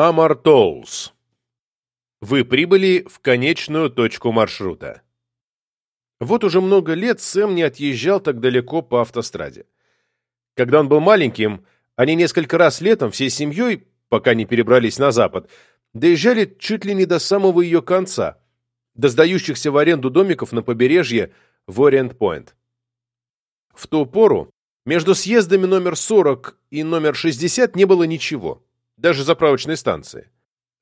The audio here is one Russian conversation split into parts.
Амартоулс. Вы прибыли в конечную точку маршрута. Вот уже много лет Сэм не отъезжал так далеко по автостраде. Когда он был маленьким, они несколько раз летом всей семьей, пока не перебрались на запад, доезжали чуть ли не до самого ее конца, до сдающихся в аренду домиков на побережье в Ориент-Пойнт. В ту пору между съездами номер 40 и номер 60 не было ничего даже заправочной станции.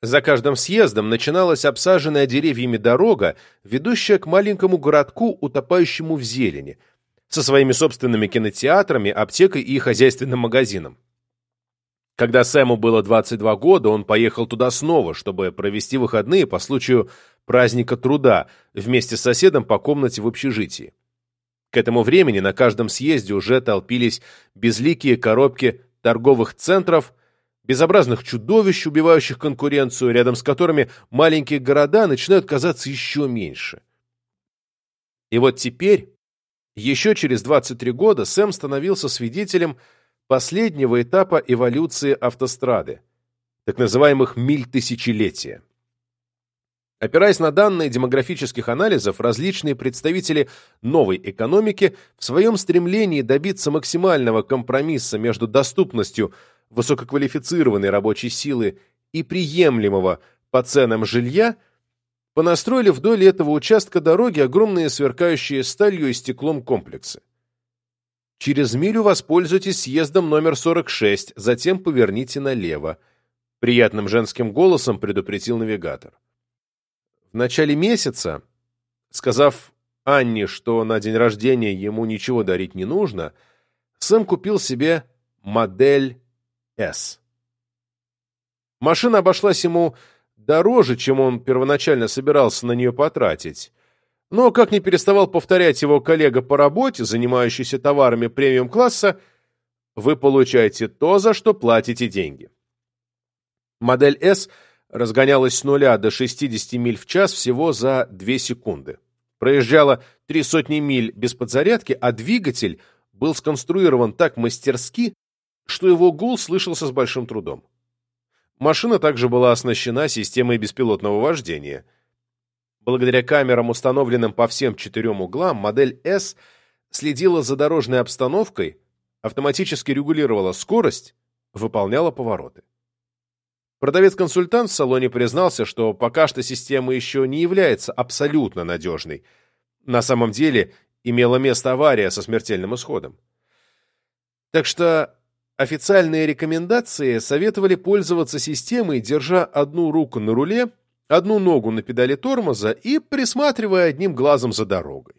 За каждым съездом начиналась обсаженная деревьями дорога, ведущая к маленькому городку, утопающему в зелени, со своими собственными кинотеатрами, аптекой и хозяйственным магазином. Когда Сэму было 22 года, он поехал туда снова, чтобы провести выходные по случаю праздника труда вместе с соседом по комнате в общежитии. К этому времени на каждом съезде уже толпились безликие коробки торговых центров безобразных чудовищ, убивающих конкуренцию, рядом с которыми маленькие города начинают казаться еще меньше. И вот теперь, еще через 23 года, Сэм становился свидетелем последнего этапа эволюции автострады, так называемых «миль тысячелетия». Опираясь на данные демографических анализов, различные представители новой экономики в своем стремлении добиться максимального компромисса между доступностью высококвалифицированной рабочей силы и приемлемого по ценам жилья, понастроили вдоль этого участка дороги огромные сверкающие сталью и стеклом комплексы. Через милю воспользуйтесь съездом номер 46, затем поверните налево. Приятным женским голосом предупредил навигатор. В начале месяца, сказав Анне, что на день рождения ему ничего дарить не нужно, Сэм купил себе модель с. Машина обошлась ему дороже, чем он первоначально собирался на нее потратить. Но, как не переставал повторять его коллега по работе, занимающийся товарами премиум-класса, вы получаете то, за что платите деньги. Модель S разгонялась с нуля до 60 миль в час всего за 2 секунды. Проезжала три сотни миль без подзарядки, а двигатель был сконструирован так мастерски, что его гул слышался с большим трудом. Машина также была оснащена системой беспилотного вождения. Благодаря камерам, установленным по всем четырем углам, модель S следила за дорожной обстановкой, автоматически регулировала скорость, выполняла повороты. Продавец-консультант в салоне признался, что пока что система еще не является абсолютно надежной. На самом деле имела место авария со смертельным исходом. Так что Официальные рекомендации советовали пользоваться системой, держа одну руку на руле, одну ногу на педали тормоза и присматривая одним глазом за дорогой.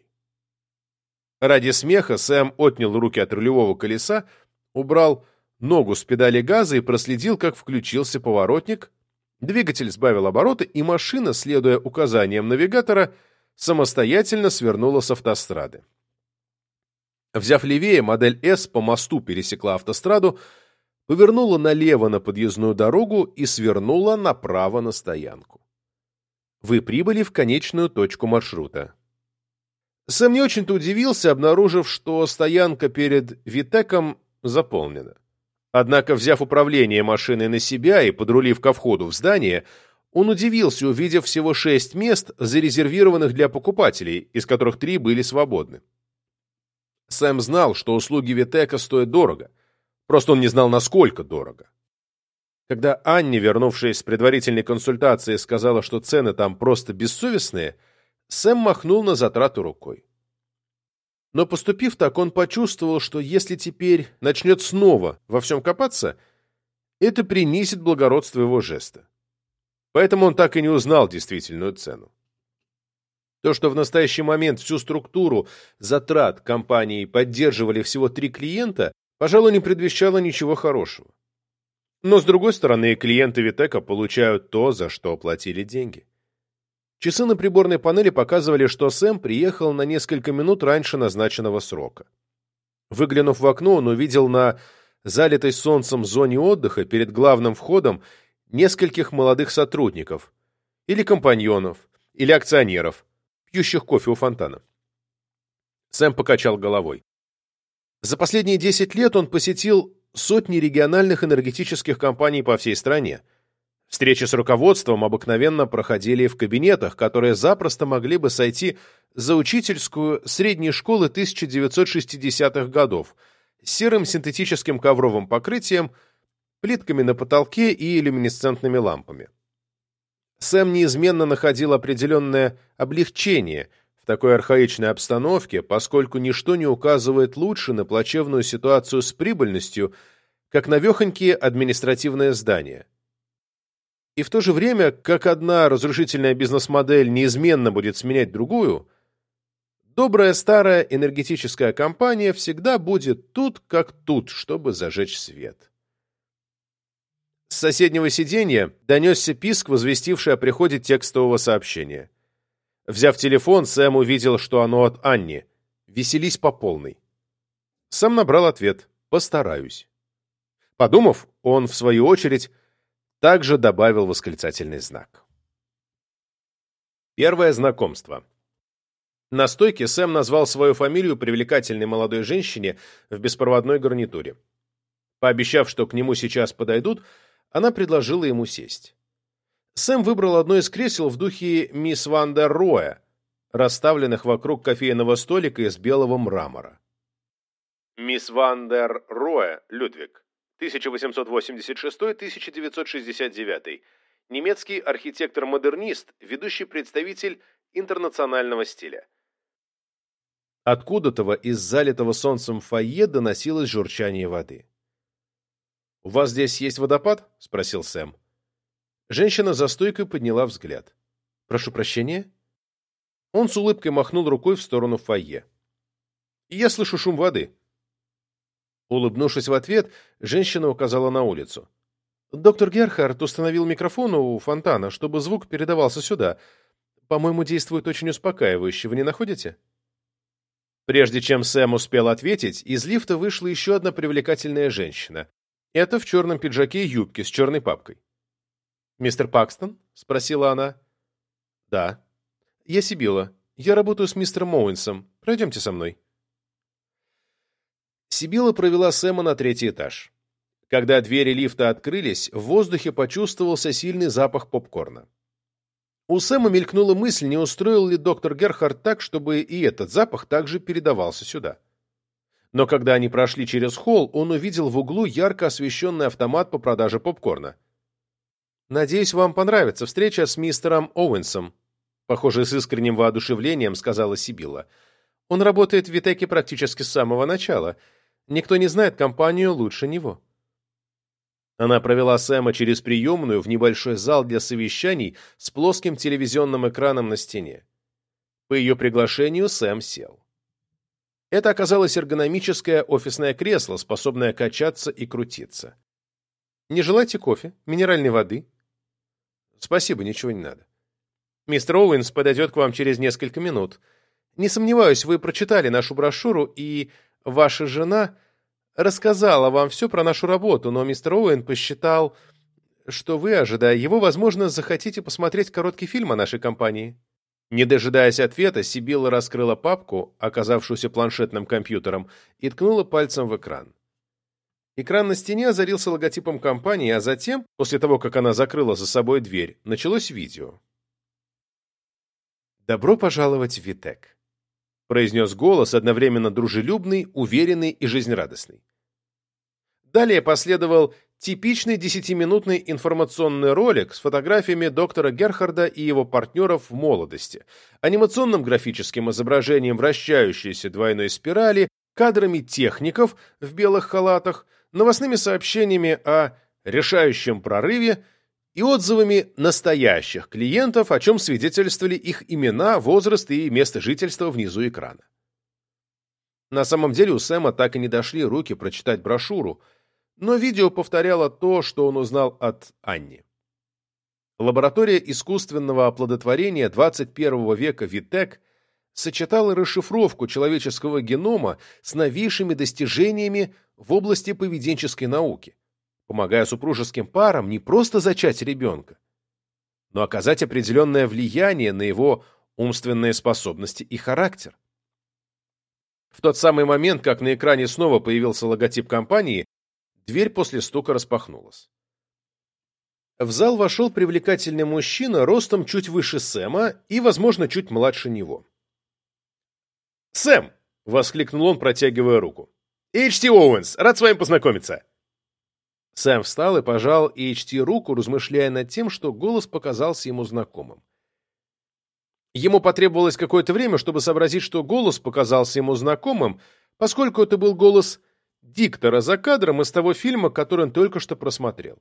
Ради смеха Сэм отнял руки от рулевого колеса, убрал ногу с педали газа и проследил, как включился поворотник, двигатель сбавил обороты, и машина, следуя указаниям навигатора, самостоятельно свернула с автострады. Взяв левее, модель S по мосту пересекла автостраду, повернула налево на подъездную дорогу и свернула направо на стоянку. Вы прибыли в конечную точку маршрута. Сэм не очень-то удивился, обнаружив, что стоянка перед Витеком заполнена. Однако, взяв управление машиной на себя и подрулив ко входу в здание, он удивился, увидев всего шесть мест, зарезервированных для покупателей, из которых три были свободны. Сэм знал, что услуги Витека стоят дорого. Просто он не знал, насколько дорого. Когда Анне, вернувшись с предварительной консультации, сказала, что цены там просто бессовестные, Сэм махнул на затрату рукой. Но поступив так, он почувствовал, что если теперь начнет снова во всем копаться, это принизит благородство его жеста. Поэтому он так и не узнал действительную цену. То, что в настоящий момент всю структуру затрат компании поддерживали всего три клиента, пожалуй, не предвещало ничего хорошего. Но, с другой стороны, клиенты Витека получают то, за что оплатили деньги. Часы на приборной панели показывали, что Сэм приехал на несколько минут раньше назначенного срока. Выглянув в окно, он увидел на залитой солнцем зоне отдыха перед главным входом нескольких молодых сотрудников, или компаньонов, или акционеров, пьющих кофе у фонтана. Сэм покачал головой. За последние 10 лет он посетил сотни региональных энергетических компаний по всей стране. Встречи с руководством обыкновенно проходили в кабинетах, которые запросто могли бы сойти за учительскую средней школы 1960-х годов с серым синтетическим ковровым покрытием, плитками на потолке и люминесцентными лампами. Сэм неизменно находил определенное облегчение в такой архаичной обстановке, поскольку ничто не указывает лучше на плачевную ситуацию с прибыльностью, как навехонькие административные здания. И в то же время, как одна разрушительная бизнес-модель неизменно будет сменять другую, добрая старая энергетическая компания всегда будет тут как тут, чтобы зажечь свет. С соседнего сиденья донесся писк, возвестивший о приходе текстового сообщения. Взяв телефон, Сэм увидел, что оно от Анни. «Веселись по полной». Сэм набрал ответ «Постараюсь». Подумав, он, в свою очередь, также добавил восклицательный знак. Первое знакомство. На стойке Сэм назвал свою фамилию привлекательной молодой женщине в беспроводной гарнитуре. Пообещав, что к нему сейчас подойдут, она предложила ему сесть. Сэм выбрал одно из кресел в духе Мис ван дер Роэ, расставленных вокруг кофейного столика из белого мрамора. Мис ван дер Роэ, Людвиг, 1886-1969, немецкий архитектор-модернист, ведущий представитель интернационального стиля. Откуда-то из залитого солнцем фойе доносилось журчание воды. «У вас здесь есть водопад?» — спросил Сэм. Женщина за стойкой подняла взгляд. «Прошу прощения?» Он с улыбкой махнул рукой в сторону фойе. «Я слышу шум воды», Улыбнувшись в ответ, женщина указала на улицу. «Доктор Герхард установил микрофон у фонтана, чтобы звук передавался сюда. По-моему, действует очень успокаивающе. Вы не находите?» Прежде чем Сэм успел ответить, из лифта вышла еще одна привлекательная женщина. Это в черном пиджаке и юбке с черной папкой. «Мистер Пакстон?» — спросила она. «Да». «Я Сибила. Я работаю с мистером Оуэнсом. Пройдемте со мной». Сибила провела Сэма на третий этаж. Когда двери лифта открылись, в воздухе почувствовался сильный запах попкорна. У Сэма мелькнула мысль, не устроил ли доктор Герхард так, чтобы и этот запах также передавался сюда. Но когда они прошли через холл, он увидел в углу ярко освещенный автомат по продаже попкорна. «Надеюсь, вам понравится встреча с мистером Оуэнсом», похоже, с искренним воодушевлением сказала Сибила. «Он работает в Витеке практически с самого начала». Никто не знает компанию лучше него. Она провела Сэма через приемную в небольшой зал для совещаний с плоским телевизионным экраном на стене. По ее приглашению Сэм сел. Это оказалось эргономическое офисное кресло, способное качаться и крутиться. «Не желаете кофе? Минеральной воды?» «Спасибо, ничего не надо». «Мистер Оуэнс подойдет к вам через несколько минут. Не сомневаюсь, вы прочитали нашу брошюру и Ваша жена рассказала вам все про нашу работу, но мистер Оуэн посчитал, что вы, ожидая его, возможно, захотите посмотреть короткий фильм о нашей компании». Не дожидаясь ответа, Сибилла раскрыла папку, оказавшуюся планшетным компьютером, и ткнула пальцем в экран. Экран на стене озарился логотипом компании, а затем, после того, как она закрыла за собой дверь, началось видео. Добро пожаловать в Витек произнес голос, одновременно дружелюбный, уверенный и жизнерадостный. Далее последовал типичный десятиминутный информационный ролик с фотографиями доктора Герхарда и его партнеров в молодости, анимационным графическим изображением вращающейся двойной спирали, кадрами техников в белых халатах, новостными сообщениями о решающем прорыве и отзывами настоящих клиентов, о чем свидетельствовали их имена, возраст и место жительства внизу экрана. На самом деле у Сэма так и не дошли руки прочитать брошюру, но видео повторяло то, что он узнал от Анни. Лаборатория искусственного оплодотворения 21 века Витек сочетала расшифровку человеческого генома с новейшими достижениями в области поведенческой науки помогая супружеским парам не просто зачать ребенка, но оказать определенное влияние на его умственные способности и характер. В тот самый момент, как на экране снова появился логотип компании, дверь после стука распахнулась. В зал вошел привлекательный мужчина, ростом чуть выше Сэма и, возможно, чуть младше него. «Сэм!» — воскликнул он, протягивая руку. «Эйч.Ти Оуэнс, рад с вами познакомиться!» Сэм встал и пожал Эйч.Ти руку, размышляя над тем, что голос показался ему знакомым. Ему потребовалось какое-то время, чтобы сообразить, что голос показался ему знакомым, поскольку это был голос диктора за кадром из того фильма, который он только что просмотрел.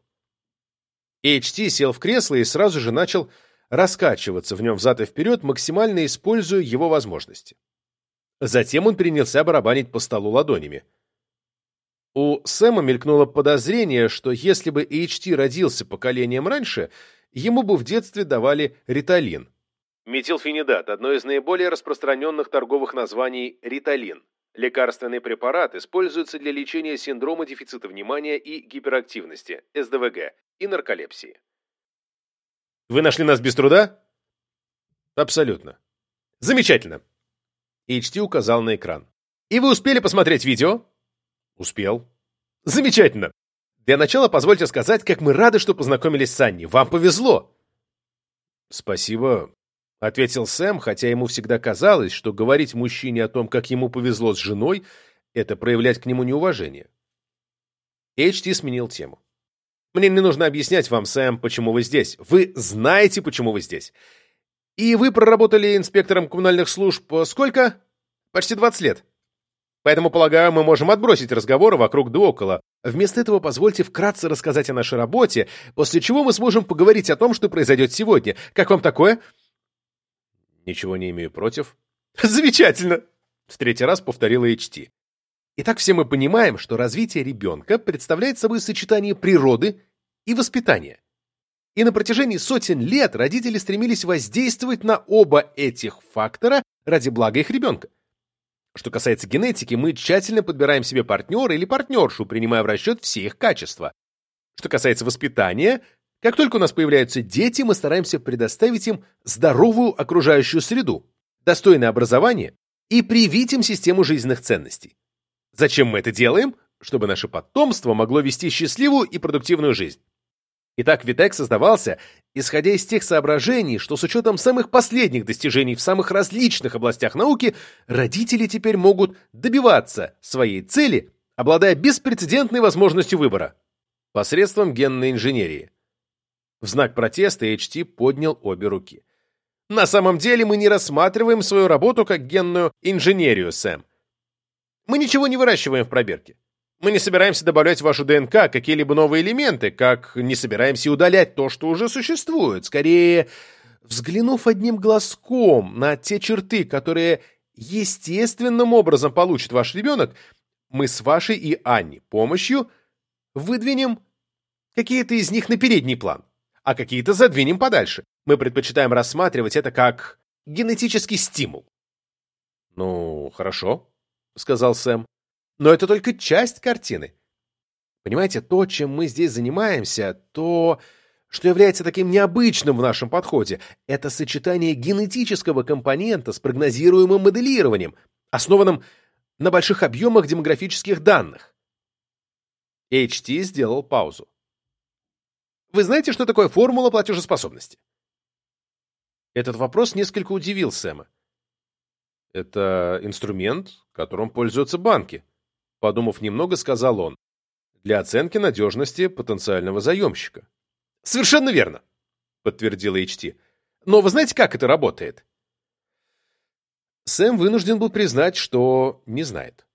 HT сел в кресло и сразу же начал раскачиваться в нем взад и вперед, максимально используя его возможности. Затем он принялся барабанить по столу ладонями. У Сэма мелькнуло подозрение, что если бы HT родился поколением раньше, ему бы в детстве давали риталин. Метилфенидат – одно из наиболее распространенных торговых названий риталин. Лекарственный препарат используется для лечения синдрома дефицита внимания и гиперактивности, СДВГ, и нарколепсии. Вы нашли нас без труда? Абсолютно. Замечательно. HT указал на экран. И вы успели посмотреть видео? Успел. Замечательно. Для начала позвольте сказать, как мы рады, что познакомились с Анни. Вам повезло. Спасибо, — ответил Сэм, хотя ему всегда казалось, что говорить мужчине о том, как ему повезло с женой, это проявлять к нему неуважение. Эйчти сменил тему. «Мне не нужно объяснять вам, Сэм, почему вы здесь. Вы знаете, почему вы здесь. И вы проработали инспектором коммунальных служб сколько? Почти 20 лет. Поэтому, полагаю, мы можем отбросить разговоры вокруг да около. Вместо этого позвольте вкратце рассказать о нашей работе, после чего мы сможем поговорить о том, что произойдет сегодня. Как вам такое?» Ничего не имею против. Замечательно! В третий раз повторила HT. Итак, все мы понимаем, что развитие ребенка представляет собой сочетание природы и воспитания. И на протяжении сотен лет родители стремились воздействовать на оба этих фактора ради блага их ребенка. Что касается генетики, мы тщательно подбираем себе партнера или партнершу, принимая в расчет все их качества. Что касается воспитания, как только у нас появляются дети, мы стараемся предоставить им здоровую окружающую среду, достойное образование и привить им систему жизненных ценностей. Зачем мы это делаем? Чтобы наше потомство могло вести счастливую и продуктивную жизнь. Итак, Витек создавался, исходя из тех соображений, что с учетом самых последних достижений в самых различных областях науки, родители теперь могут добиваться своей цели, обладая беспрецедентной возможностью выбора посредством генной инженерии. В знак протеста HT поднял обе руки. На самом деле мы не рассматриваем свою работу как генную инженерию, Сэм. Мы ничего не выращиваем в пробирке. Мы не собираемся добавлять в вашу ДНК какие-либо новые элементы, как не собираемся удалять то, что уже существует. Скорее, взглянув одним глазком на те черты, которые естественным образом получит ваш ребенок, мы с вашей и Анни помощью выдвинем какие-то из них на передний план а какие-то задвинем подальше. Мы предпочитаем рассматривать это как генетический стимул. «Ну, хорошо», — сказал Сэм. «Но это только часть картины. Понимаете, то, чем мы здесь занимаемся, то, что является таким необычным в нашем подходе, это сочетание генетического компонента с прогнозируемым моделированием, основанным на больших объемах демографических данных». HT сделал паузу. Вы знаете, что такое формула платежеспособности? Этот вопрос несколько удивил Сэма. Это инструмент, которым пользуются банки. Подумав немного, сказал он. Для оценки надежности потенциального заемщика. Совершенно верно, подтвердил HT. Но вы знаете, как это работает? Сэм вынужден был признать, что не знает.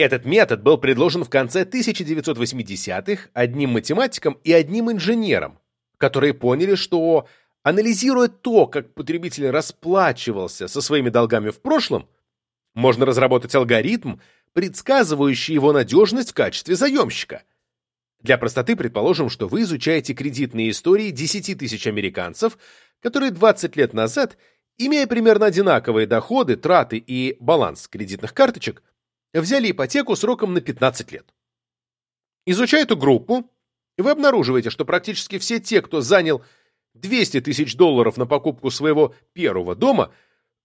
Этот метод был предложен в конце 1980-х одним математиком и одним инженером, которые поняли, что, анализируя то, как потребитель расплачивался со своими долгами в прошлом, можно разработать алгоритм, предсказывающий его надежность в качестве заемщика. Для простоты предположим, что вы изучаете кредитные истории 10 тысяч американцев, которые 20 лет назад, имея примерно одинаковые доходы, траты и баланс кредитных карточек, взяли ипотеку сроком на 15 лет. Изучая эту группу, вы обнаруживаете, что практически все те, кто занял 200 тысяч долларов на покупку своего первого дома,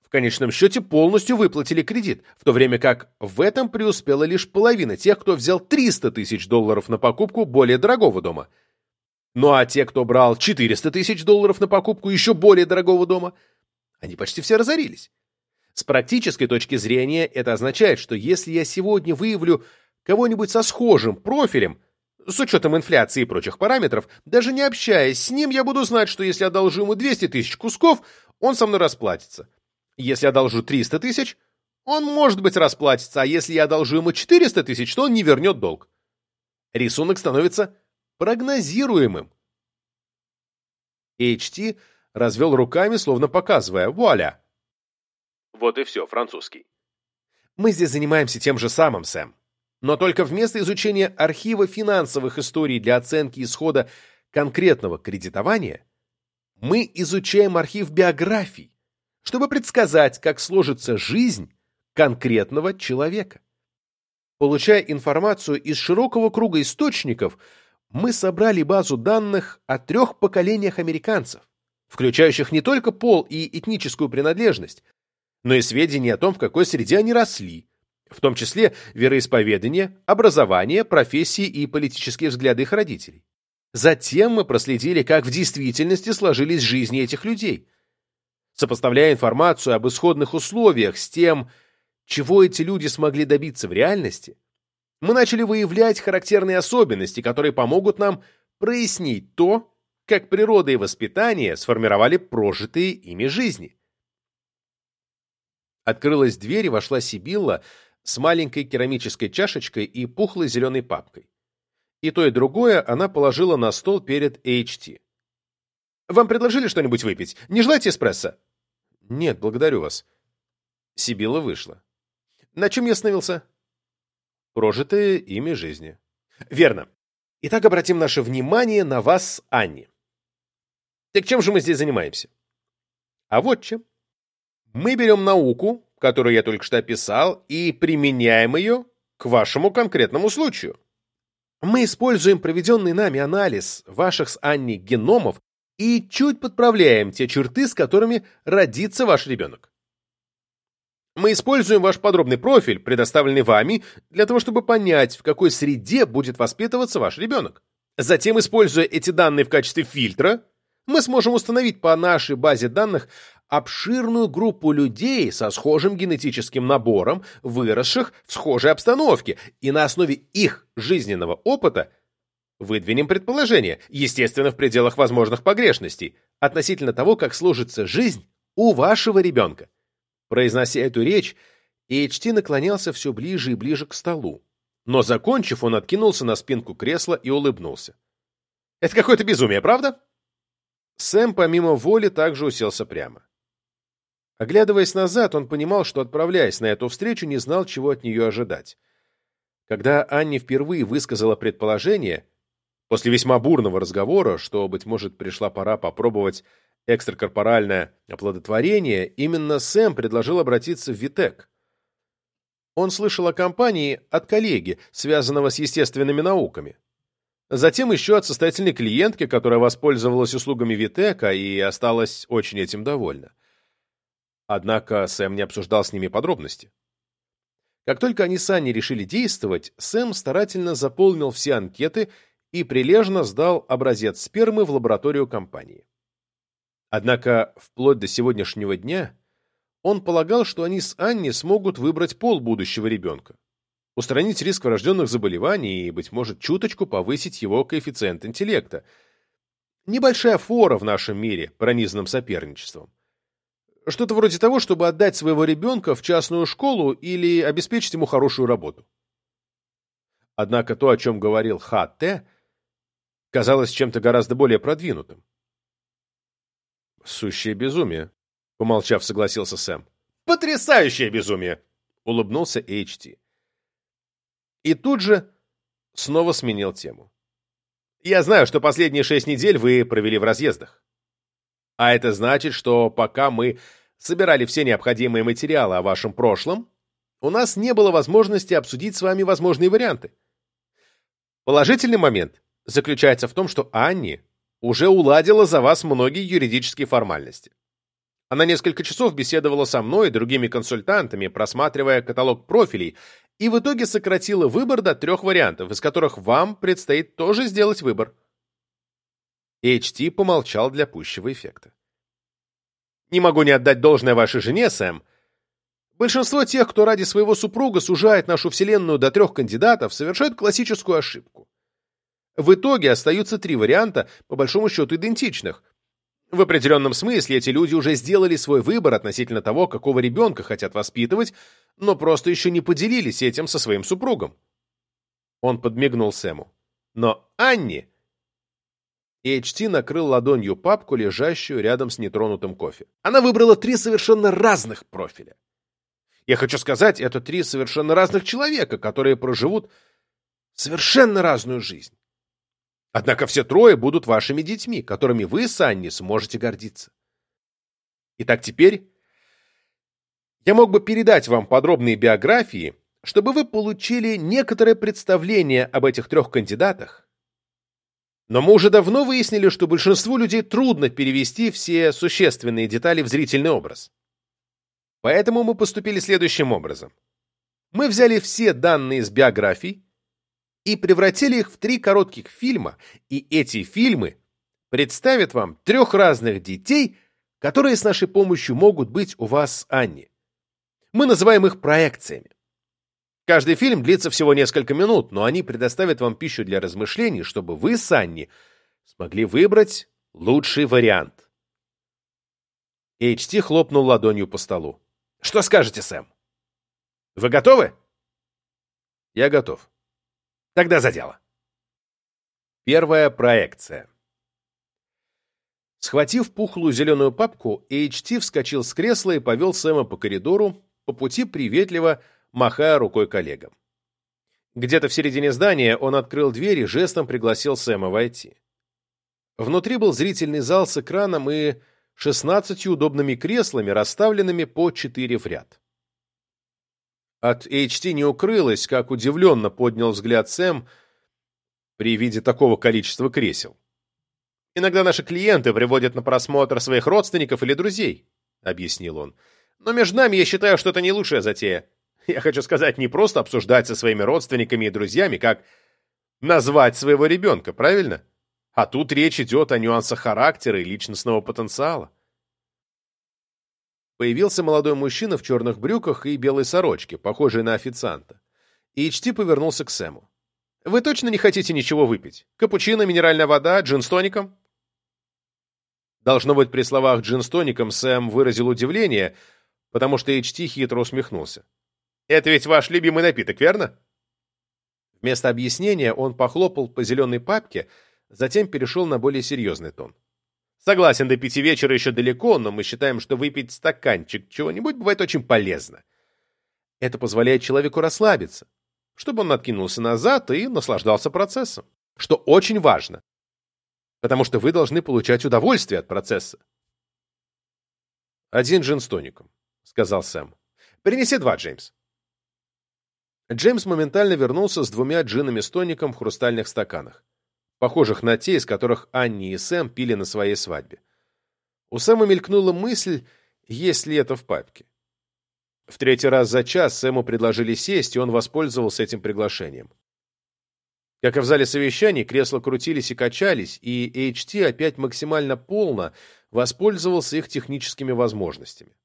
в конечном счете полностью выплатили кредит, в то время как в этом преуспела лишь половина тех, кто взял 300 тысяч долларов на покупку более дорогого дома. Ну а те, кто брал 400 тысяч долларов на покупку еще более дорогого дома, они почти все разорились. С практической точки зрения это означает, что если я сегодня выявлю кого-нибудь со схожим профилем, с учетом инфляции и прочих параметров, даже не общаясь с ним, я буду знать, что если одолжу ему 200 тысяч кусков, он со мной расплатится. Если одолжу 300 тысяч, он, может быть, расплатится, а если я одолжу ему 400 тысяч, то он не вернет долг. Рисунок становится прогнозируемым. HT развел руками, словно показывая «Вуаля!» Вот и все, французский. Мы здесь занимаемся тем же самым, Сэм. Но только вместо изучения архива финансовых историй для оценки исхода конкретного кредитования, мы изучаем архив биографий, чтобы предсказать, как сложится жизнь конкретного человека. Получая информацию из широкого круга источников, мы собрали базу данных о трех поколениях американцев, включающих не только пол и этническую принадлежность, но и сведения о том, в какой среде они росли, в том числе вероисповедание, образование, профессии и политические взгляды их родителей. Затем мы проследили, как в действительности сложились жизни этих людей, сопоставляя информацию об исходных условиях с тем, чего эти люди смогли добиться в реальности, мы начали выявлять характерные особенности, которые помогут нам прояснить то, как природа и воспитание сформировали прожитые ими жизни. Открылась дверь, и вошла Сибилла с маленькой керамической чашечкой и пухлой зеленой папкой. И то, и другое она положила на стол перед HT. «Вам предложили что-нибудь выпить? Не желаете эспрессо?» «Нет, благодарю вас». Сибилла вышла. На чем я остановился? Прожитые ими жизни. Верно. Итак, обратим наше внимание на вас, Анни. Так чем же мы здесь занимаемся? А вот чем. Мы берем науку, которую я только что описал, и применяем ее к вашему конкретному случаю. Мы используем проведенный нами анализ ваших с Анни геномов и чуть подправляем те черты, с которыми родится ваш ребенок. Мы используем ваш подробный профиль, предоставленный вами, для того, чтобы понять, в какой среде будет воспитываться ваш ребенок. Затем, используя эти данные в качестве фильтра, мы сможем установить по нашей базе данных обширную группу людей со схожим генетическим набором, выросших в схожей обстановке, и на основе их жизненного опыта выдвинем предположение, естественно, в пределах возможных погрешностей, относительно того, как сложится жизнь у вашего ребенка. Произнося эту речь, Эйчти наклонялся все ближе и ближе к столу. Но, закончив, он откинулся на спинку кресла и улыбнулся. «Это какое-то безумие, правда?» Сэм, помимо воли, также уселся прямо. Оглядываясь назад, он понимал, что, отправляясь на эту встречу, не знал, чего от нее ожидать. Когда Анни впервые высказала предположение, после весьма бурного разговора, что, быть может, пришла пора попробовать экстракорпоральное оплодотворение, именно Сэм предложил обратиться в Витек. Он слышал о компании от коллеги, связанного с естественными науками. Затем еще от состоятельной клиентки, которая воспользовалась услугами Витека и осталась очень этим довольна. Однако Сэм не обсуждал с ними подробности. Как только они с Аней решили действовать, Сэм старательно заполнил все анкеты и прилежно сдал образец спермы в лабораторию компании. Однако вплоть до сегодняшнего дня он полагал, что они с Анни смогут выбрать пол будущего ребенка, устранить риск врожденных заболеваний и, быть может, чуточку повысить его коэффициент интеллекта. Небольшая фора в нашем мире, пронизанном соперничеством. Что-то вроде того, чтобы отдать своего ребенка в частную школу или обеспечить ему хорошую работу. Однако то, о чем говорил Х.Т., казалось чем-то гораздо более продвинутым. «Сущее безумие», — помолчав, согласился Сэм. «Потрясающее безумие!» — улыбнулся Эйчти. И тут же снова сменил тему. «Я знаю, что последние шесть недель вы провели в разъездах. А это значит, что пока мы собирали все необходимые материалы о вашем прошлом, у нас не было возможности обсудить с вами возможные варианты. Положительный момент заключается в том, что Анни уже уладила за вас многие юридические формальности. Она несколько часов беседовала со мной и другими консультантами, просматривая каталог профилей, и в итоге сократила выбор до трех вариантов, из которых вам предстоит тоже сделать выбор. HT помолчал для пущего эффекта. «Не могу не отдать должное вашей жене, Сэм. Большинство тех, кто ради своего супруга сужает нашу вселенную до трех кандидатов, совершают классическую ошибку. В итоге остаются три варианта, по большому счету идентичных. В определенном смысле эти люди уже сделали свой выбор относительно того, какого ребенка хотят воспитывать, но просто еще не поделились этим со своим супругом. Он подмигнул Сэму. Но Анни... И HT накрыл ладонью папку, лежащую рядом с нетронутым кофе. Она выбрала три совершенно разных профиля. Я хочу сказать, это три совершенно разных человека, которые проживут совершенно разную жизнь. Однако все трое будут вашими детьми, которыми вы с Анни сможете гордиться. Итак, теперь я мог бы передать вам подробные биографии, чтобы вы получили некоторое представление об этих трех кандидатах. Но мы уже давно выяснили, что большинству людей трудно перевести все существенные детали в зрительный образ. Поэтому мы поступили следующим образом. Мы взяли все данные из биографий, и превратили их в три коротких фильма, и эти фильмы представят вам трех разных детей, которые с нашей помощью могут быть у вас с Анни. Мы называем их проекциями. Каждый фильм длится всего несколько минут, но они предоставят вам пищу для размышлений, чтобы вы с Анни смогли выбрать лучший вариант. HT хлопнул ладонью по столу. «Что скажете, Сэм? Вы готовы?» «Я готов», Тогда за дело. Первая проекция. Схватив пухлую зеленую папку, HT вскочил с кресла и повел Сэма по коридору, по пути приветливо махая рукой коллегам. Где-то в середине здания он открыл дверь и жестом пригласил Сэма войти. Внутри был зрительный зал с экраном и шестнадцатью удобными креслами, расставленными по четыре в ряд. От HT не укрылось, как удивленно поднял взгляд Сэм при виде такого количества кресел. «Иногда наши клиенты приводят на просмотр своих родственников или друзей», — объяснил он. «Но между нами я считаю, что это не лучшая затея. Я хочу сказать, не просто обсуждать со своими родственниками и друзьями, как назвать своего ребенка, правильно? А тут речь идет о нюансах характера и личностного потенциала. Появился молодой мужчина в черных брюках и белой сорочке, похожий на официанта. И Ичти повернулся к Сэму. «Вы точно не хотите ничего выпить? Капучино, минеральная вода, джин с тоником?» Должно быть, при словах «джин с тоником» Сэм выразил удивление, потому что Ичти хитро усмехнулся. «Это ведь ваш любимый напиток, верно?» Вместо объяснения он похлопал по зеленой папке, затем перешел на более серьезный тон. Согласен, до пяти вечера еще далеко, но мы считаем, что выпить стаканчик чего-нибудь бывает очень полезно. Это позволяет человеку расслабиться, чтобы он откинулся назад и наслаждался процессом, что очень важно, потому что вы должны получать удовольствие от процесса. «Один джин с тоником», — сказал Сэм. «Принеси два, Джеймс». Джеймс моментально вернулся с двумя джинами с тоником в хрустальных стаканах похожих на те, из которых Анни и Сэм пили на своей свадьбе. У Сэма мелькнула мысль, есть ли это в папке. В третий раз за час Сэму предложили сесть, и он воспользовался этим приглашением. Как и в зале совещаний, кресла крутились и качались, и HT опять максимально полно воспользовался их техническими возможностями.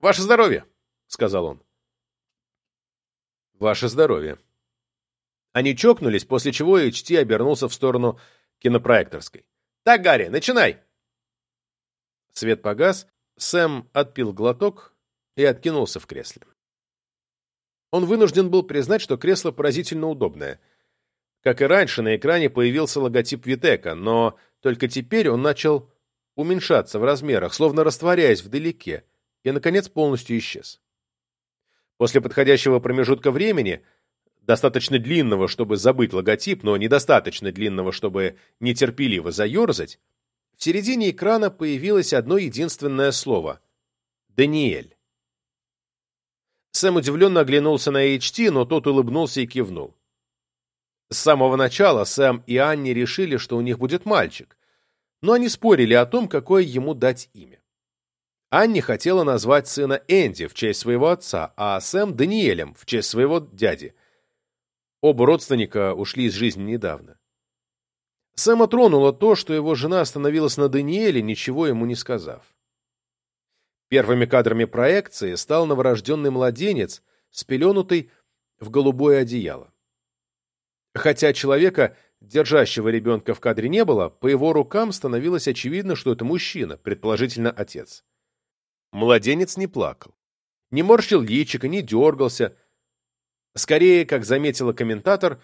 «Ваше здоровье!» — сказал он. «Ваше здоровье!» Они чокнулись, после чего HT обернулся в сторону кинопроекторской. «Так, Гарри, начинай!» Свет погас, Сэм отпил глоток и откинулся в кресле. Он вынужден был признать, что кресло поразительно удобное. Как и раньше, на экране появился логотип Витека, но только теперь он начал уменьшаться в размерах, словно растворяясь вдалеке, и, наконец, полностью исчез. После подходящего промежутка времени – достаточно длинного, чтобы забыть логотип, но недостаточно длинного, чтобы нетерпеливо заерзать, в середине экрана появилось одно единственное слово — «Даниэль». Сэм удивленно оглянулся на HT, но тот улыбнулся и кивнул. С самого начала Сэм и Анни решили, что у них будет мальчик, но они спорили о том, какое ему дать имя. Анни хотела назвать сына Энди в честь своего отца, а Сэм — Даниэлем в честь своего дяди — Оба родственника ушли из жизни недавно. Сэма тронуло то, что его жена остановилась на Даниэле, ничего ему не сказав. Первыми кадрами проекции стал новорожденный младенец, спеленутый в голубое одеяло. Хотя человека, держащего ребенка в кадре не было, по его рукам становилось очевидно, что это мужчина, предположительно отец. Младенец не плакал, не морщил личико, не дергался. Скорее, как заметила комментатор,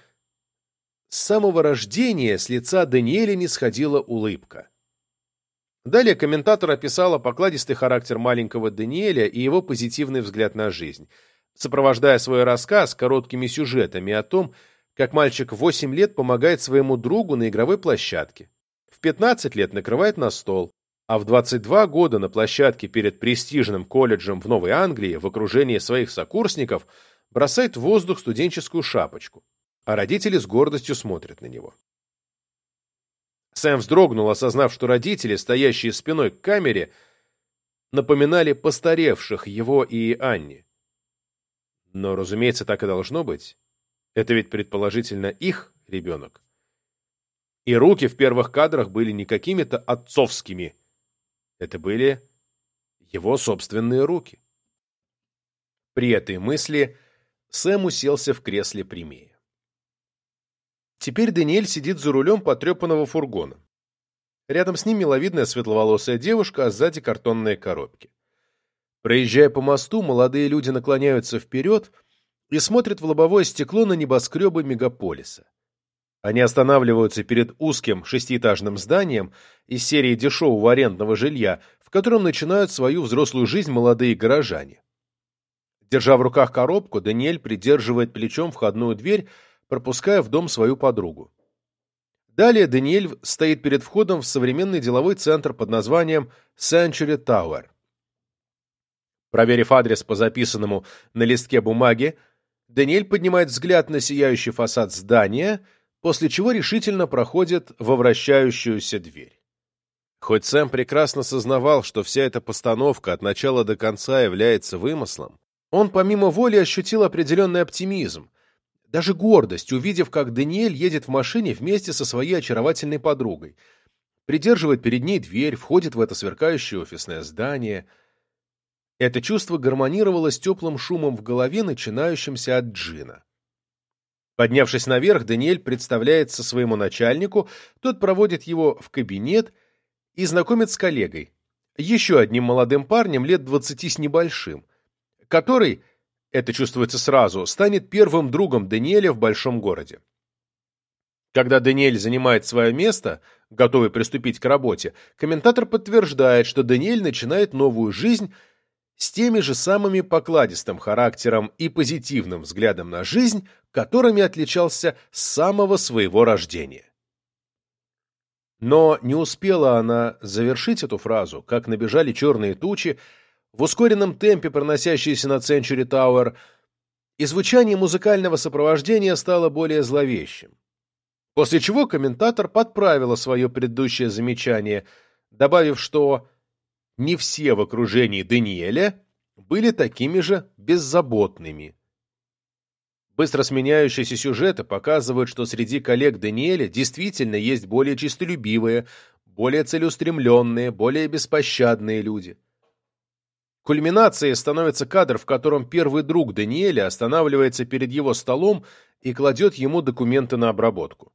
с самого рождения с лица Даниэля не сходила улыбка. Далее комментатор описала покладистый характер маленького Даниэля и его позитивный взгляд на жизнь, сопровождая свой рассказ короткими сюжетами о том, как мальчик в 8 лет помогает своему другу на игровой площадке, в 15 лет накрывает на стол, а в 22 года на площадке перед престижным колледжем в Новой Англии в окружении своих сокурсников бросает в воздух студенческую шапочку, а родители с гордостью смотрят на него. Сэм вздрогнул, осознав, что родители, стоящие спиной к камере, напоминали постаревших его и Анни. Но, разумеется, так и должно быть. Это ведь, предположительно, их ребенок. И руки в первых кадрах были не какими-то отцовскими. Это были его собственные руки. При этой мысли Сэм уселся в кресле прямее. Теперь Даниэль сидит за рулем потрепанного фургона. Рядом с ним миловидная светловолосая девушка, а сзади картонные коробки. Проезжая по мосту, молодые люди наклоняются вперед и смотрят в лобовое стекло на небоскребы мегаполиса. Они останавливаются перед узким шестиэтажным зданием из серии дешевого арендного жилья, в котором начинают свою взрослую жизнь молодые горожане. Держа в руках коробку, Даниэль придерживает плечом входную дверь, пропуская в дом свою подругу. Далее Даниэль стоит перед входом в современный деловой центр под названием Century Tower. Проверив адрес по записанному на листке бумаги, Даниэль поднимает взгляд на сияющий фасад здания, после чего решительно проходит во вращающуюся дверь. Хоть Сэм прекрасно сознавал, что вся эта постановка от начала до конца является вымыслом, он помимо воли ощутил определенный оптимизм, даже гордость, увидев, как Даниэль едет в машине вместе со своей очаровательной подругой. Придерживает перед ней дверь, входит в это сверкающее офисное здание. Это чувство гармонировало с теплым шумом в голове, начинающимся от джина. Поднявшись наверх, Даниэль представляется своему начальнику, тот проводит его в кабинет и знакомит с коллегой, еще одним молодым парнем лет двадцати с небольшим, который это чувствуется сразу, станет первым другом Даниэля в большом городе. Когда Даниэль занимает свое место, готовый приступить к работе, комментатор подтверждает, что Даниэль начинает новую жизнь с теми же самыми покладистым характером и позитивным взглядом на жизнь, которыми отличался с самого своего рождения. Но не успела она завершить эту фразу, как набежали черные тучи, в ускоренном темпе проносящийся над Century Tower, и звучание музыкального сопровождения стало более зловещим. После чего комментатор подправила свое предыдущее замечание, добавив, что не все в окружении Даниэля были такими же беззаботными. Быстро сменяющиеся сюжеты показывают, что среди коллег Даниэля действительно есть более честолюбивые, более целеустремленные, более беспощадные люди. Кульминацией становится кадр, в котором первый друг Даниэля останавливается перед его столом и кладет ему документы на обработку.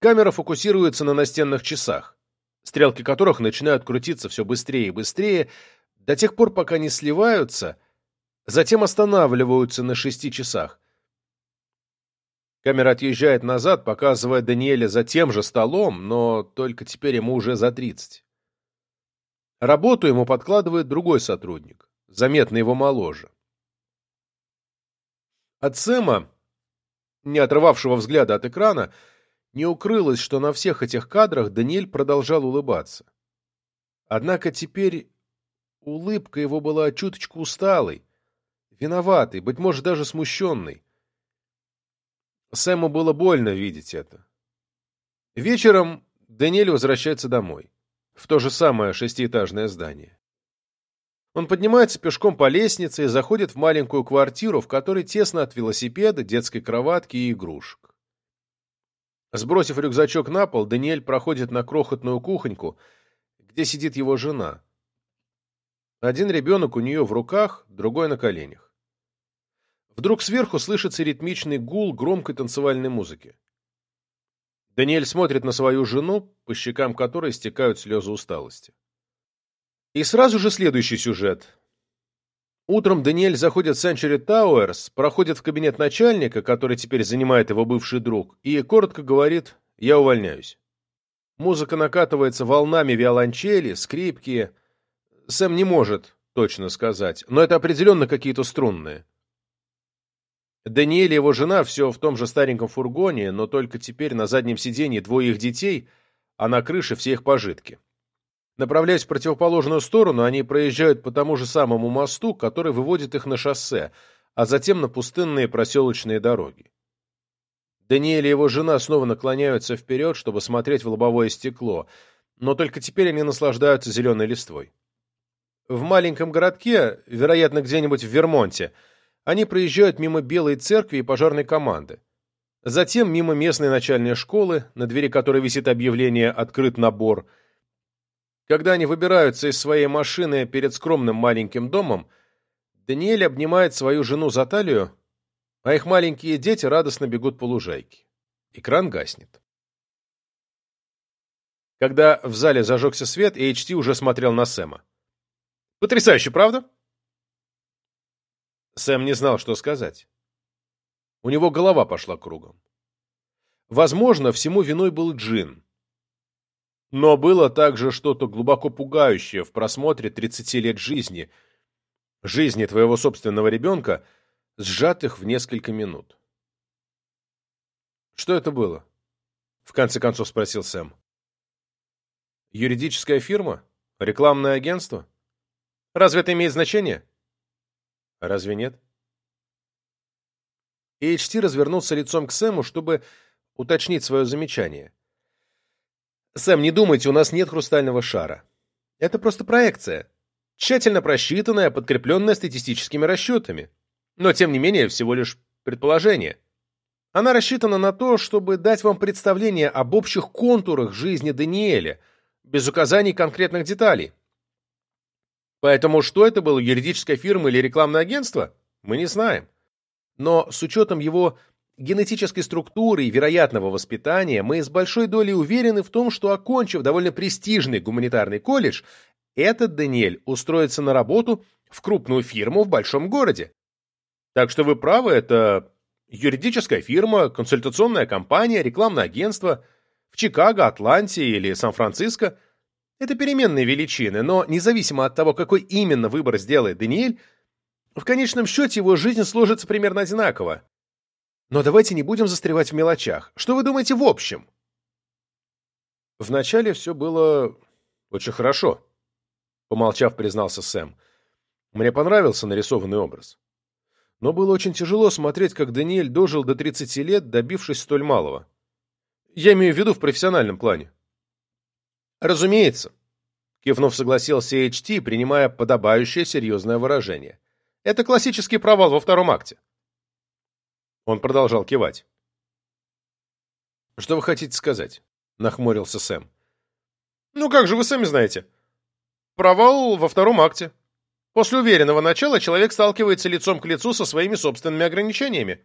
Камера фокусируется на настенных часах, стрелки которых начинают крутиться все быстрее и быстрее, до тех пор, пока не сливаются, затем останавливаются на шести часах. Камера отъезжает назад, показывая Даниэля за тем же столом, но только теперь ему уже за тридцать. Работу ему подкладывает другой сотрудник, заметно его моложе. От Сэма, не отрывавшего взгляда от экрана, не укрылось, что на всех этих кадрах Даниэль продолжал улыбаться. Однако теперь улыбка его была чуточку усталой, виноватой, быть может, даже смущенной. Сэму было больно видеть это. Вечером Даниэль возвращается домой в то же самое шестиэтажное здание. Он поднимается пешком по лестнице и заходит в маленькую квартиру, в которой тесно от велосипеда, детской кроватки и игрушек. Сбросив рюкзачок на пол, Даниэль проходит на крохотную кухоньку, где сидит его жена. Один ребенок у нее в руках, другой на коленях. Вдруг сверху слышится ритмичный гул громкой танцевальной музыки. Даниэль смотрит на свою жену, по щекам которой стекают слезы усталости. И сразу же следующий сюжет. Утром Даниэль заходит в Century Towers, проходит в кабинет начальника, который теперь занимает его бывший друг, и коротко говорит «Я увольняюсь». Музыка накатывается волнами виолончели, скрипки. Сэм не может точно сказать, но это определенно какие-то струнные. Даниэль и его жена все в том же стареньком фургоне, но только теперь на заднем сиденье двое их детей, а на крыше все их пожитки. Направляясь в противоположную сторону, они проезжают по тому же самому мосту, который выводит их на шоссе, а затем на пустынные проселочные дороги. Даниэль и его жена снова наклоняются вперед, чтобы смотреть в лобовое стекло, но только теперь они наслаждаются зеленой листвой. В маленьком городке, вероятно, где-нибудь в Вермонте, они проезжают мимо Белой церкви и пожарной команды. Затем мимо местной начальной школы, на двери которой висит объявление «Открыт набор». Когда они выбираются из своей машины перед скромным маленьким домом, Даниэль обнимает свою жену за талию, а их маленькие дети радостно бегут по лужайке. Экран гаснет. Когда в зале зажегся свет, HT уже смотрел на Сэма. «Потрясающе, правда?» Сэм не знал, что сказать. У него голова пошла кругом. Возможно, всему виной был джин. Но было также что-то глубоко пугающее в просмотре 30 лет жизни, жизни твоего собственного ребенка, сжатых в несколько минут. «Что это было?» — в конце концов спросил Сэм. «Юридическая фирма? Рекламное агентство? Разве это имеет значение?» Разве нет? HT развернулся лицом к Сэму, чтобы уточнить свое замечание. «Сэм, не думайте, у нас нет хрустального шара. Это просто проекция, тщательно просчитанная, подкрепленная статистическими расчетами. Но, тем не менее, всего лишь предположение. Она рассчитана на то, чтобы дать вам представление об общих контурах жизни Даниэля, без указаний конкретных деталей. Поэтому что это было, юридическая фирма или рекламное агентство, мы не знаем. Но с учетом его генетической структуры и вероятного воспитания, мы с большой долей уверены в том, что, окончив довольно престижный гуманитарный колледж, этот Даниэль устроится на работу в крупную фирму в большом городе. Так что вы правы, это юридическая фирма, консультационная компания, рекламное агентство в Чикаго, Атланте или Сан-Франциско – это переменные величины, но независимо от того, какой именно выбор сделает Даниэль, в конечном счете его жизнь сложится примерно одинаково. Но давайте не будем застревать в мелочах. Что вы думаете в общем? Вначале все было очень хорошо, помолчав, признался Сэм. Мне понравился нарисованный образ. Но было очень тяжело смотреть, как Даниэль дожил до 30 лет, добившись столь малого. Я имею в виду в профессиональном плане. «Разумеется», — кивнув согласился HT, принимая подобающее серьезное выражение. «Это классический провал во втором акте». Он продолжал кивать. «Что вы хотите сказать?» — нахмурился Сэм. «Ну как же, вы сами знаете. Провал во втором акте. После уверенного начала человек сталкивается лицом к лицу со своими собственными ограничениями».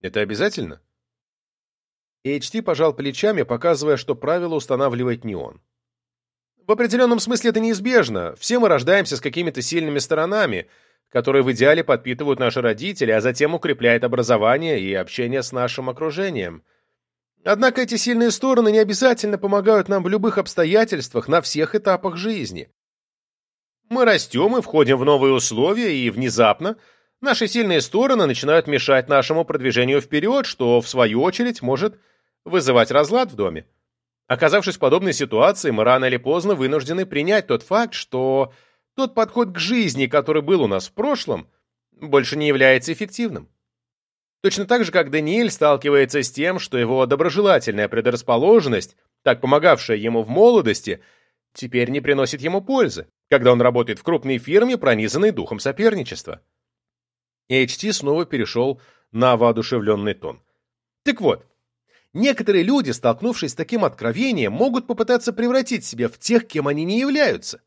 «Это обязательно?» HT пожал плечами, показывая, что правило устанавливает не он. В определенном смысле это неизбежно. Все мы рождаемся с какими-то сильными сторонами, которые в идеале подпитывают наши родители, а затем укрепляют образование и общение с нашим окружением. Однако эти сильные стороны не обязательно помогают нам в любых обстоятельствах на всех этапах жизни. Мы растем и входим в новые условия, и внезапно наши сильные стороны начинают мешать нашему продвижению вперед, что, в свою очередь, может вызывать разлад в доме. Оказавшись в подобной ситуации, мы рано или поздно вынуждены принять тот факт, что тот подход к жизни, который был у нас в прошлом, больше не является эффективным. Точно так же, как Даниэль сталкивается с тем, что его доброжелательная предрасположенность, так помогавшая ему в молодости, теперь не приносит ему пользы, когда он работает в крупной фирме, пронизанной духом соперничества. И HT снова перешел на воодушевленный тон. Так вот, Некоторые люди, столкнувшись с таким откровением, могут попытаться превратить себя в тех, кем они не являются.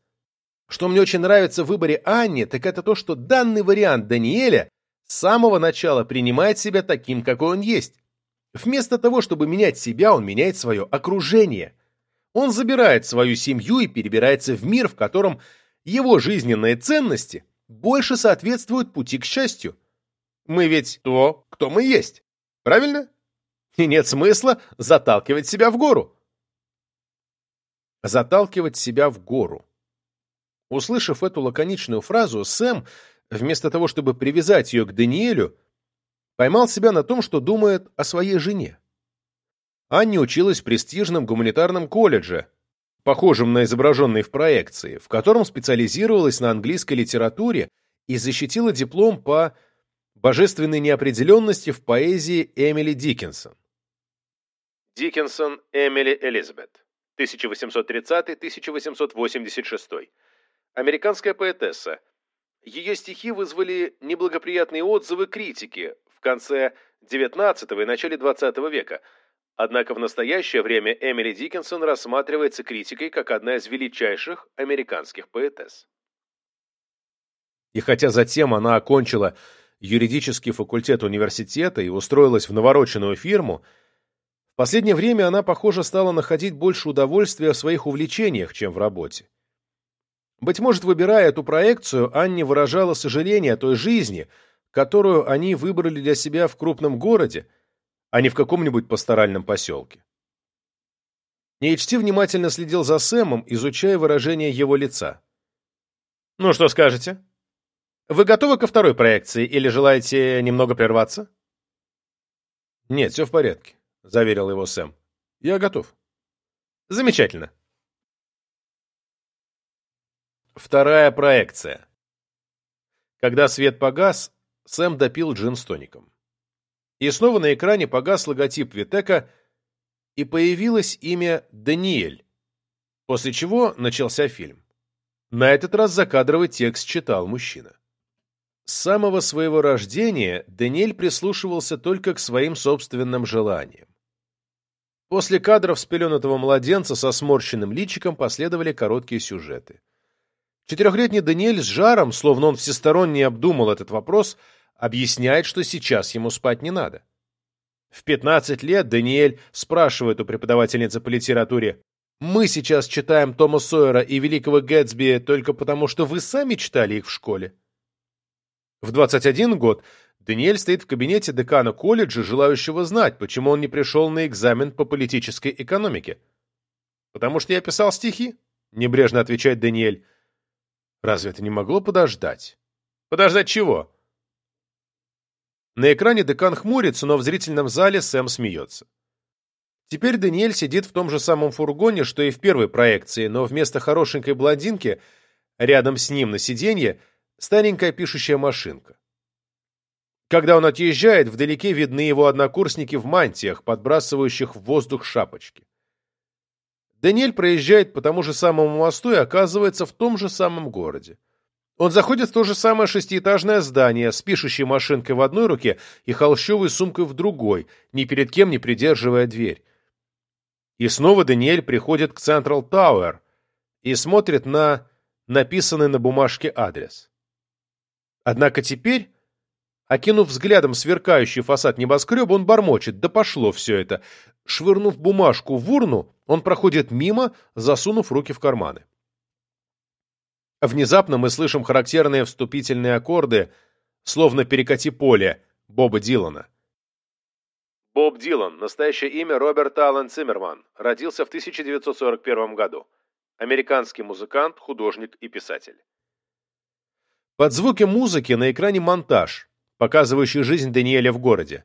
Что мне очень нравится в выборе Анни, так это то, что данный вариант Даниэля с самого начала принимает себя таким, какой он есть. Вместо того, чтобы менять себя, он меняет свое окружение. Он забирает свою семью и перебирается в мир, в котором его жизненные ценности больше соответствуют пути к счастью. Мы ведь то, кто мы есть. Правильно? И нет смысла заталкивать себя в гору. Заталкивать себя в гору. Услышав эту лаконичную фразу, Сэм, вместо того, чтобы привязать ее к Даниэлю, поймал себя на том, что думает о своей жене. Анни училась в престижном гуманитарном колледже, похожем на изображенный в проекции, в котором специализировалась на английской литературе и защитила диплом по божественной неопределенности в поэзии Эмили Диккенсон. Диккенсон Эмили Элизабет, 1830-1886. Американская поэтесса. Ее стихи вызвали неблагоприятные отзывы критики в конце XIX и начале XX века – Однако в настоящее время Эмили Диккенсон рассматривается критикой как одна из величайших американских поэтесс. И хотя затем она окончила юридический факультет университета и устроилась в навороченную фирму, в последнее время она, похоже, стала находить больше удовольствия в своих увлечениях, чем в работе. Быть может, выбирая эту проекцию, Анни выражала сожаление о той жизни, которую они выбрали для себя в крупном городе, а не в каком-нибудь пасторальном поселке. Нейчти внимательно следил за Сэмом, изучая выражение его лица. «Ну, что скажете? Вы готовы ко второй проекции или желаете немного прерваться?» «Нет, все в порядке», — заверил его Сэм. «Я готов». «Замечательно». Вторая проекция. Когда свет погас, Сэм допил джин с тоником. И снова на экране погас логотип Витека, и появилось имя Даниэль, после чего начался фильм. На этот раз закадровый текст читал мужчина. С самого своего рождения Даниэль прислушивался только к своим собственным желаниям. После кадров спеленатого младенца со сморщенным личиком последовали короткие сюжеты. Четырехлетний Даниэль с жаром, словно он всесторонне обдумал этот вопрос, объясняет, что сейчас ему спать не надо. В 15 лет Даниэль спрашивает у преподавательницы по литературе, «Мы сейчас читаем Тома Сойера и Великого Гэтсби только потому, что вы сами читали их в школе». В 21 год Даниэль стоит в кабинете декана колледжа, желающего знать, почему он не пришел на экзамен по политической экономике. «Потому что я писал стихи», — небрежно отвечает Даниэль. «Разве это не могло подождать?» «Подождать чего?» На экране декан хмурится, но в зрительном зале Сэм смеется. Теперь Даниэль сидит в том же самом фургоне, что и в первой проекции, но вместо хорошенькой блондинки рядом с ним на сиденье старенькая пишущая машинка. Когда он отъезжает, вдалеке видны его однокурсники в мантиях, подбрасывающих в воздух шапочки. Даниэль проезжает по тому же самому мосту и оказывается в том же самом городе. Он заходит в то же самое шестиэтажное здание с пишущей машинкой в одной руке и холщовой сумкой в другой, ни перед кем не придерживая дверь. И снова Даниэль приходит к Централ Тауэр и смотрит на написанный на бумажке адрес. Однако теперь, окинув взглядом сверкающий фасад небоскреба, он бормочет, да пошло все это. Швырнув бумажку в урну, он проходит мимо, засунув руки в карманы. Внезапно мы слышим характерные вступительные аккорды, словно «Перекати поле» Боба Дилана. Боб Дилан, настоящее имя Роберт Аллен Циммерман, родился в 1941 году. Американский музыкант, художник и писатель. Под звуки музыки на экране монтаж, показывающий жизнь Даниэля в городе.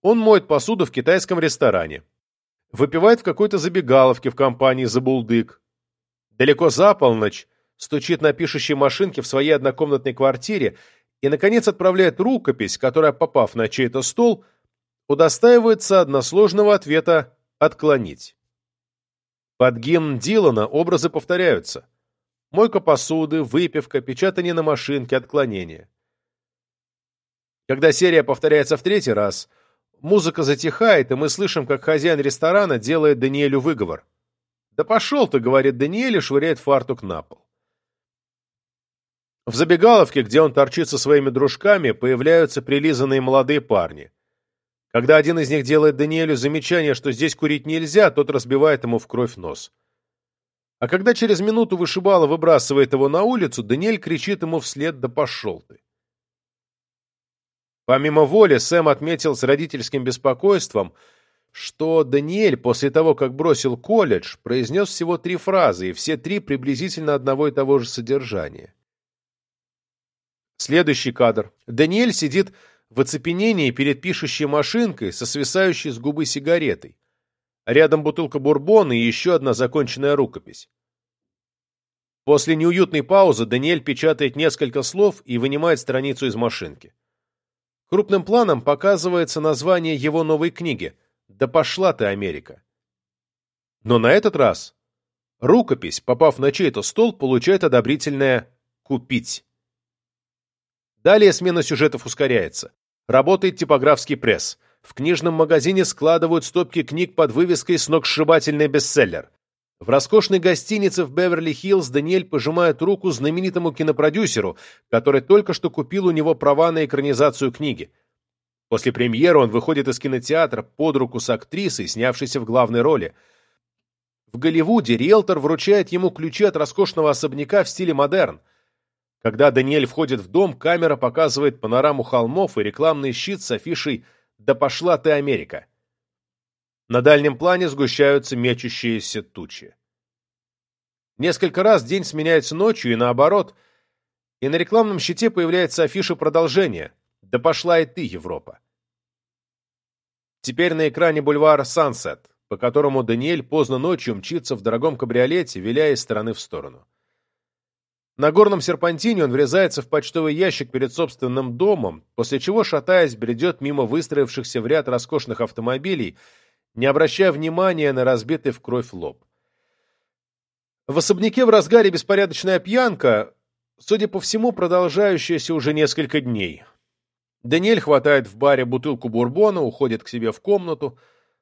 Он моет посуду в китайском ресторане. Выпивает в какой-то забегаловке в компании «Забулдык». Далеко за полночь стучит на пишущей машинке в своей однокомнатной квартире и, наконец, отправляет рукопись, которая, попав на чей-то стол, удостаивается односложного ответа «отклонить». Под гимн Дилана образы повторяются. Мойка посуды, выпивка, печатание на машинке, отклонение. Когда серия повторяется в третий раз, музыка затихает, и мы слышим, как хозяин ресторана делает Даниэлю выговор. «Да пошел ты», — говорит Даниэль и швыряет фартук на пол. В забегаловке, где он торчит со своими дружками, появляются прилизанные молодые парни. Когда один из них делает Даниэлю замечание, что здесь курить нельзя, тот разбивает ему в кровь нос. А когда через минуту вышибало выбрасывает его на улицу, Даниэль кричит ему вслед «Да пошел ты!». Помимо воли, Сэм отметил с родительским беспокойством, что Даниэль после того, как бросил колледж, произнес всего три фразы, и все три приблизительно одного и того же содержания. Следующий кадр. Даниэль сидит в оцепенении перед пишущей машинкой со свисающей с губы сигаретой. Рядом бутылка бурбона и еще одна законченная рукопись. После неуютной паузы Даниэль печатает несколько слов и вынимает страницу из машинки. Крупным планом показывается название его новой книги «Да пошла ты, Америка». Но на этот раз рукопись, попав на чей-то стол, получает одобрительное «купить». Далее смена сюжетов ускоряется. Работает типографский пресс. В книжном магазине складывают стопки книг под вывеской «Сногсшибательный бестселлер». В роскошной гостинице в Беверли-Хиллз Даниэль пожимает руку знаменитому кинопродюсеру, который только что купил у него права на экранизацию книги. После премьеры он выходит из кинотеатра под руку с актрисой, снявшейся в главной роли. В Голливуде риэлтор вручает ему ключи от роскошного особняка в стиле модерн. Когда Даниэль входит в дом, камера показывает панораму холмов и рекламный щит с афишей «Да пошла ты, Америка!». На дальнем плане сгущаются мечущиеся тучи. Несколько раз день сменяется ночью и наоборот, и на рекламном щите появляется афиша продолжения «Да пошла и ты, Европа!». Теперь на экране бульвар Сансет, по которому Даниэль поздно ночью мчится в дорогом кабриолете, виляя из стороны в сторону. На горном серпантине он врезается в почтовый ящик перед собственным домом, после чего, шатаясь, бредет мимо выстроившихся в ряд роскошных автомобилей, не обращая внимания на разбитый в кровь лоб. В особняке в разгаре беспорядочная пьянка, судя по всему, продолжающаяся уже несколько дней. Даниэль хватает в баре бутылку бурбона, уходит к себе в комнату,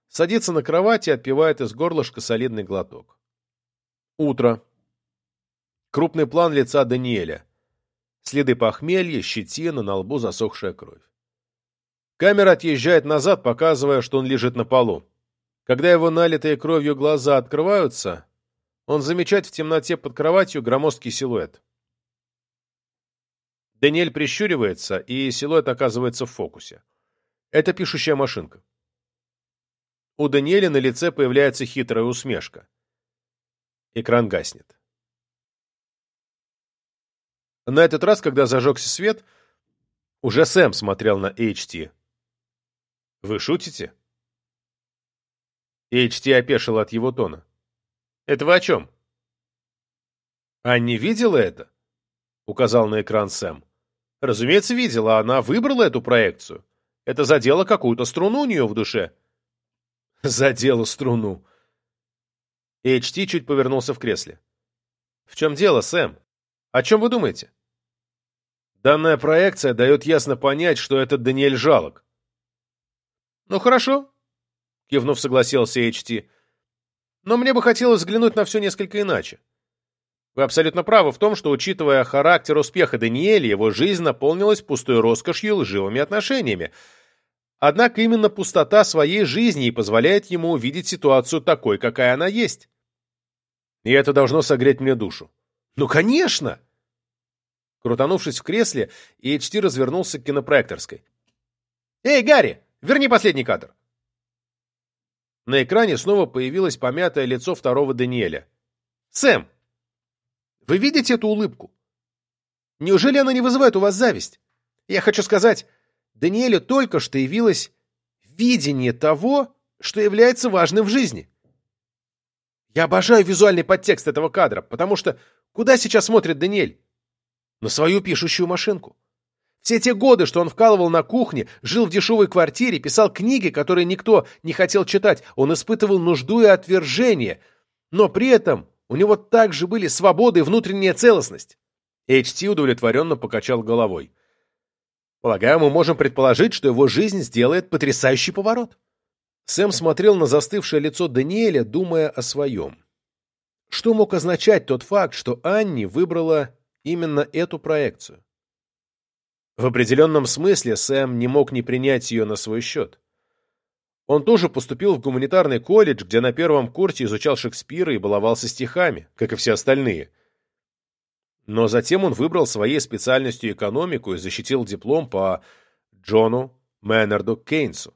садится на кровать и отпивает из горлышка солидный глоток. Утро. Крупный план лица Даниэля. Следы похмелья, щетина, на лбу засохшая кровь. Камера отъезжает назад, показывая, что он лежит на полу. Когда его налитые кровью глаза открываются, он замечает в темноте под кроватью громоздкий силуэт. Даниэль прищуривается, и силуэт оказывается в фокусе. Это пишущая машинка. У Даниэля на лице появляется хитрая усмешка. Экран гаснет. На этот раз, когда зажегся свет, уже Сэм смотрел на HT. «Вы шутите?» HT опешил от его тона. «Это вы о чем?» «А не видела это?» — указал на экран Сэм. «Разумеется, видела. Она выбрала эту проекцию. Это задело какую-то струну у нее в душе». «Задело струну». HT чуть повернулся в кресле. «В чем дело, Сэм? О чем вы думаете?» Данная проекция дает ясно понять, что этот Даниэль жалок. «Ну хорошо», — кивнув, согласился HT. «Но мне бы хотелось взглянуть на все несколько иначе. Вы абсолютно правы в том, что, учитывая характер успеха Даниэля, его жизнь наполнилась пустой роскошью и лживыми отношениями. Однако именно пустота своей жизни и позволяет ему увидеть ситуацию такой, какая она есть. И это должно согреть мне душу. Ну, конечно! Крутанувшись в кресле, EHT развернулся к кинопроекторской. «Эй, Гарри, верни последний кадр!» На экране снова появилось помятое лицо второго Даниэля. «Сэм, вы видите эту улыбку? Неужели она не вызывает у вас зависть? Я хочу сказать, Даниэлю только что явилось видение того, что является важным в жизни. Я обожаю визуальный подтекст этого кадра, потому что куда сейчас смотрит Даниэль? на свою пишущую машинку. Все те годы, что он вкалывал на кухне, жил в дешевой квартире, писал книги, которые никто не хотел читать, он испытывал нужду и отвержение, но при этом у него также были свобода и внутренняя целостность. HT удовлетворенно покачал головой. Полагаю, мы можем предположить, что его жизнь сделает потрясающий поворот. Сэм смотрел на застывшее лицо Даниэля, думая о своем. Что мог означать тот факт, что Анни выбрала именно эту проекцию? В определенном смысле Сэм не мог не принять ее на свой счет. Он тоже поступил в гуманитарный колледж, где на первом курсе изучал Шекспира и баловался стихами, как и все остальные. Но затем он выбрал своей специальностью экономику и защитил диплом по Джону Мэннарду Кейнсу.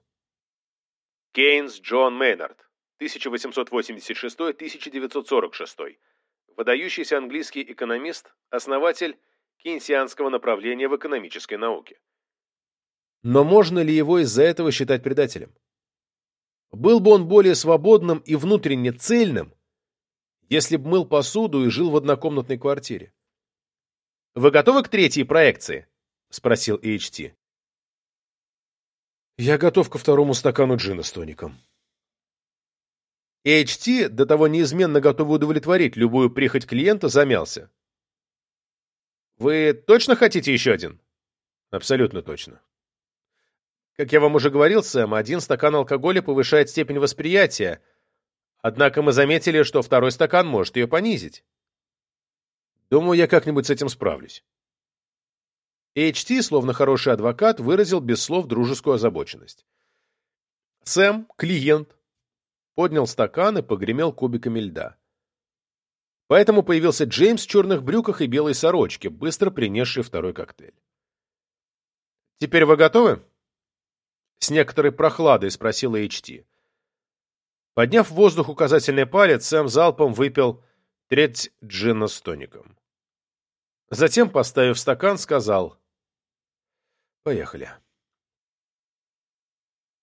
Кейнс Джон Мейнард, 1886-1946. Выдающийся английский экономист, основатель кейнсианского направления в экономической науке. Но можно ли его из-за этого считать предателем? Был бы он более свободным и внутренне цельным, если бы мыл посуду и жил в однокомнатной квартире. «Вы готовы к третьей проекции?» — спросил HT. Я готов ко второму стакану джина с тоником. HT, до того неизменно готовый удовлетворить любую прихоть клиента, замялся. Вы точно хотите еще один? Абсолютно точно. Как я вам уже говорил, Сэм, один стакан алкоголя повышает степень восприятия, однако мы заметили, что второй стакан может ее понизить. Думаю, я как-нибудь с этим справлюсь. HT, словно хороший адвокат, выразил без слов дружескую озабоченность. Сэм, клиент, поднял стакан и погремел кубиками льда. Поэтому появился Джеймс в черных брюках и белой сорочке, быстро принесший второй коктейль. «Теперь вы готовы?» С некоторой прохладой спросила HT. Подняв в воздух указательный палец, Сэм залпом выпил треть джина с тоником. Затем, поставив стакан, сказал Поехали.